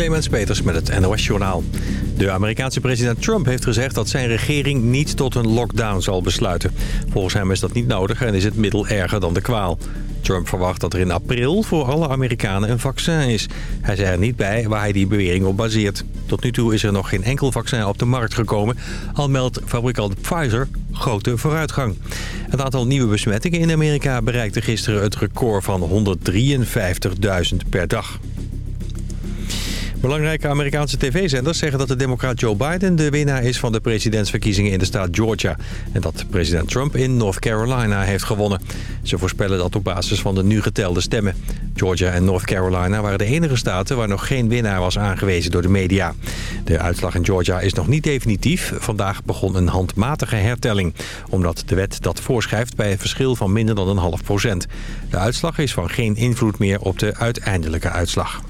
Clemens Peters met het NOS Journaal. De Amerikaanse president Trump heeft gezegd dat zijn regering niet tot een lockdown zal besluiten. Volgens hem is dat niet nodig en is het middel erger dan de kwaal. Trump verwacht dat er in april voor alle Amerikanen een vaccin is. Hij zei er niet bij waar hij die bewering op baseert. Tot nu toe is er nog geen enkel vaccin op de markt gekomen... al meldt fabrikant Pfizer grote vooruitgang. Het aantal nieuwe besmettingen in Amerika bereikte gisteren het record van 153.000 per dag. Belangrijke Amerikaanse tv-zenders zeggen dat de democraat Joe Biden de winnaar is van de presidentsverkiezingen in de staat Georgia. En dat president Trump in North Carolina heeft gewonnen. Ze voorspellen dat op basis van de nu getelde stemmen. Georgia en North Carolina waren de enige staten waar nog geen winnaar was aangewezen door de media. De uitslag in Georgia is nog niet definitief. Vandaag begon een handmatige hertelling. Omdat de wet dat voorschrijft bij een verschil van minder dan een half procent. De uitslag is van geen invloed meer op de uiteindelijke uitslag.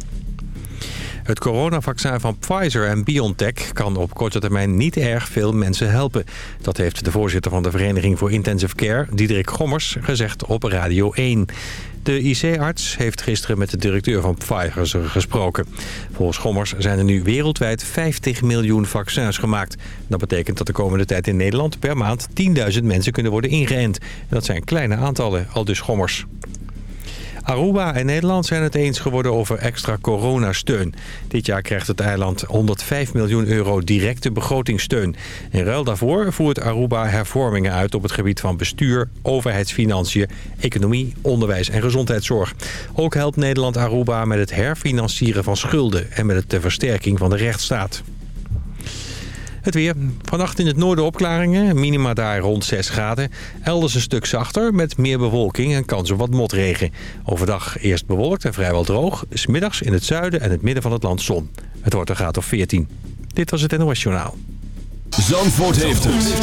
Het coronavaccin van Pfizer en BioNTech kan op korte termijn niet erg veel mensen helpen. Dat heeft de voorzitter van de Vereniging voor Intensive Care, Diederik Gommers, gezegd op Radio 1. De IC-arts heeft gisteren met de directeur van Pfizer gesproken. Volgens Gommers zijn er nu wereldwijd 50 miljoen vaccins gemaakt. Dat betekent dat de komende tijd in Nederland per maand 10.000 mensen kunnen worden ingeënt. dat zijn kleine aantallen, al dus Gommers. Aruba en Nederland zijn het eens geworden over extra coronasteun. Dit jaar krijgt het eiland 105 miljoen euro directe begrotingssteun. In ruil daarvoor voert Aruba hervormingen uit op het gebied van bestuur, overheidsfinanciën, economie, onderwijs en gezondheidszorg. Ook helpt Nederland Aruba met het herfinancieren van schulden en met de versterking van de rechtsstaat. Het weer. Vannacht in het noorden opklaringen. Minima daar rond 6 graden. Elders een stuk zachter met meer bewolking en kans op wat motregen. Overdag eerst bewolkt en vrijwel droog. Smiddags in het zuiden en het midden van het land zon. Het wordt een graad of 14. Dit was het NOS Journaal. Zandvoort heeft het.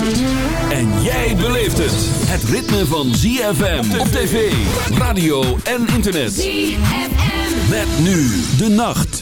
En jij beleeft het. Het ritme van ZFM op tv, radio en internet. ZFM. Met nu de nacht.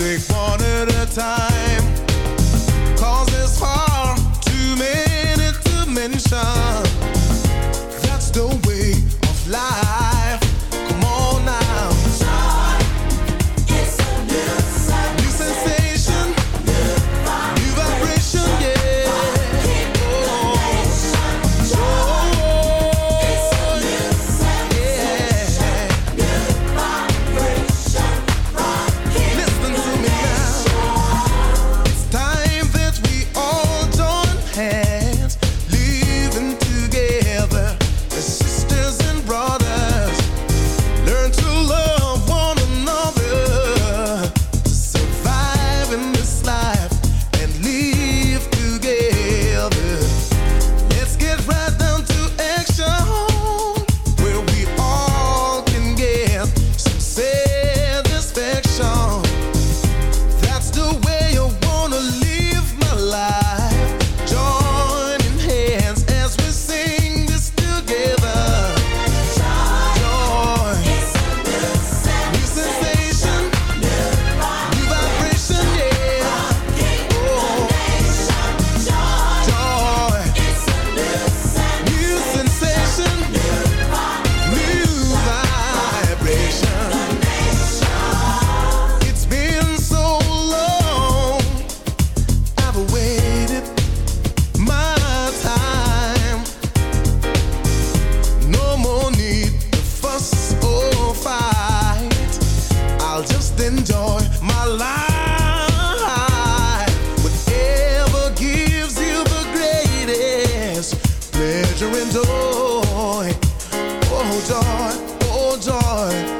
Take one at a time. Far too many to mention. That's the way of life. joy, oh joy.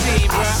bro? I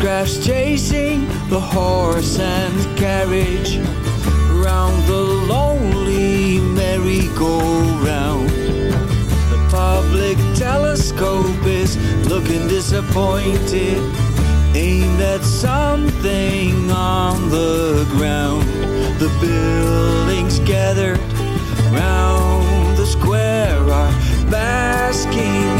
photographs chasing the horse and carriage round the lonely merry-go-round. The public telescope is looking disappointed. Ain't at something on the ground? The buildings gathered round the square are basking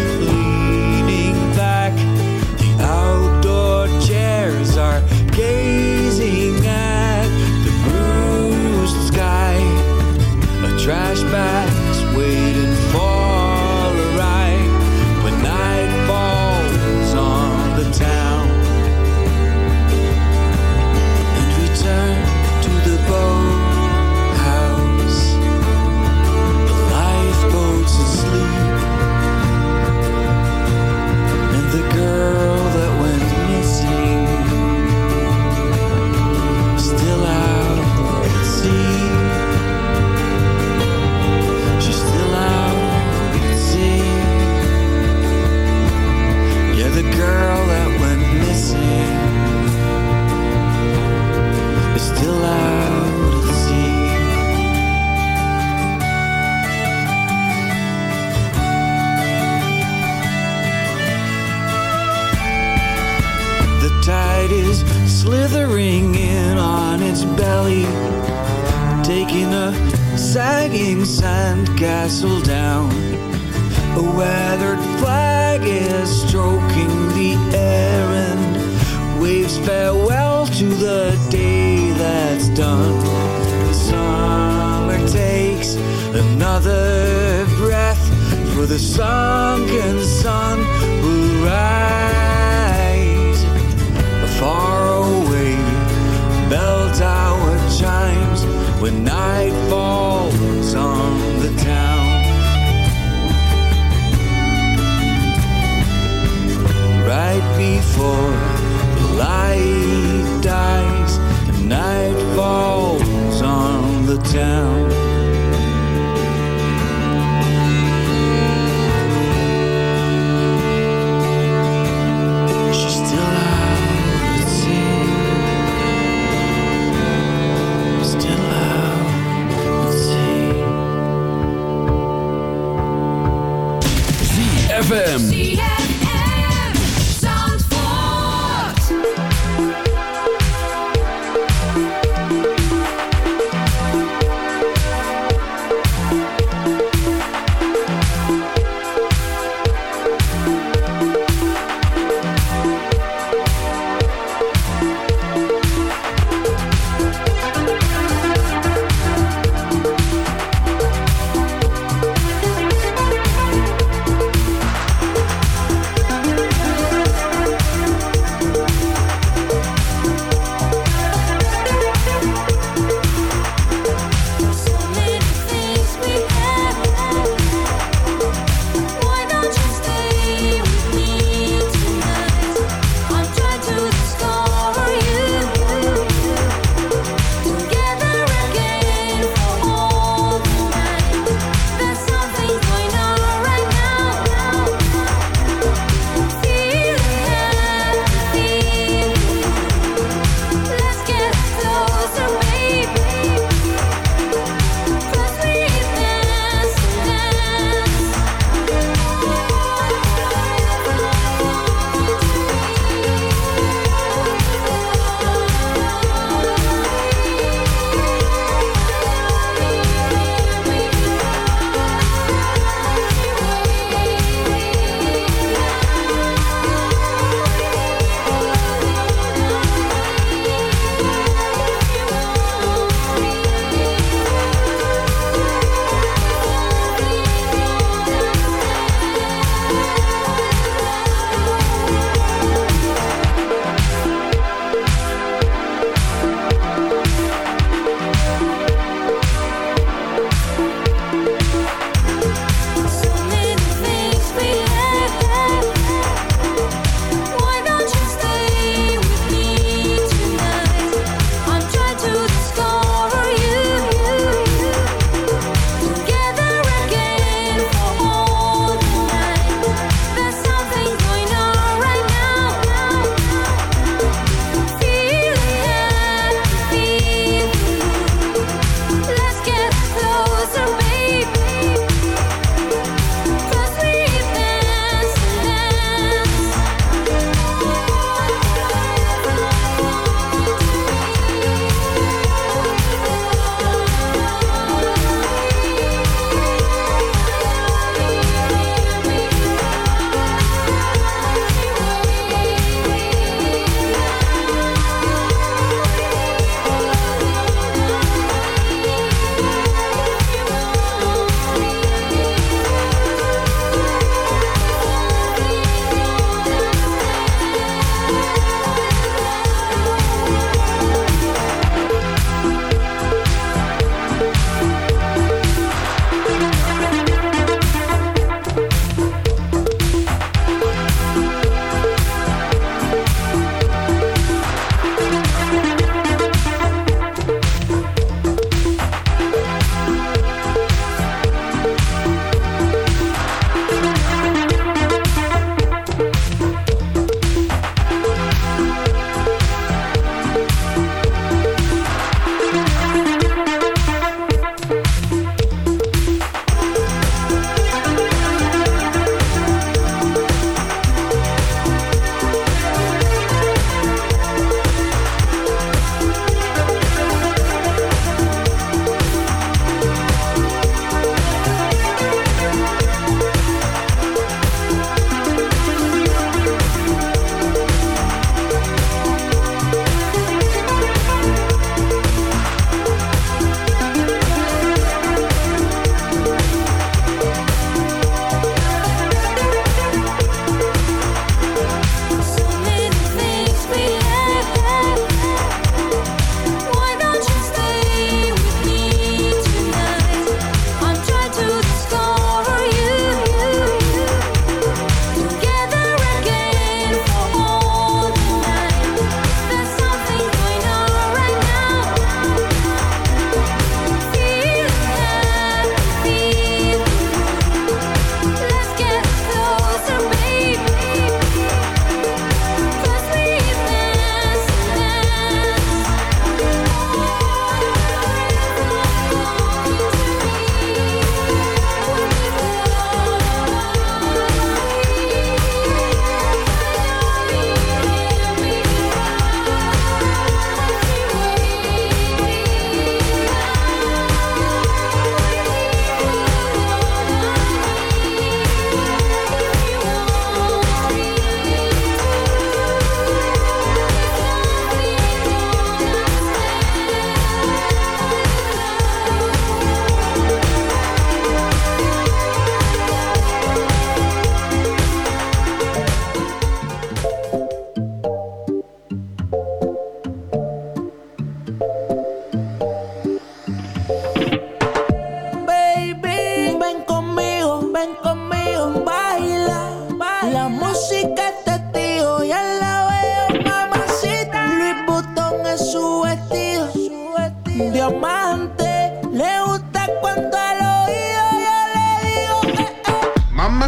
trash bag.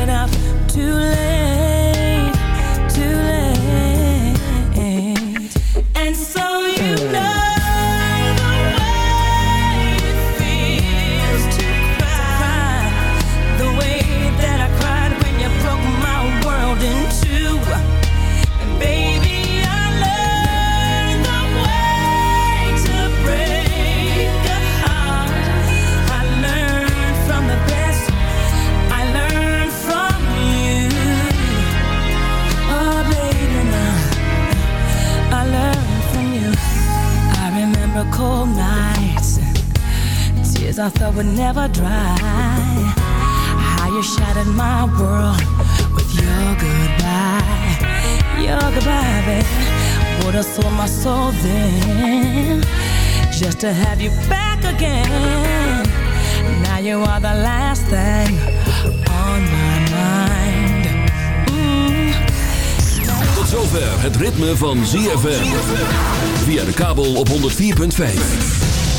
Enough to live. I thought would never dry. How you shattered my world with your goodbye. Your goodbye, baby. Would have sold my soul then just to have you back again. Now you are the last thing on my mind. Mm. Tot zover het ritme van ZFM. Via de kabel op 104.5.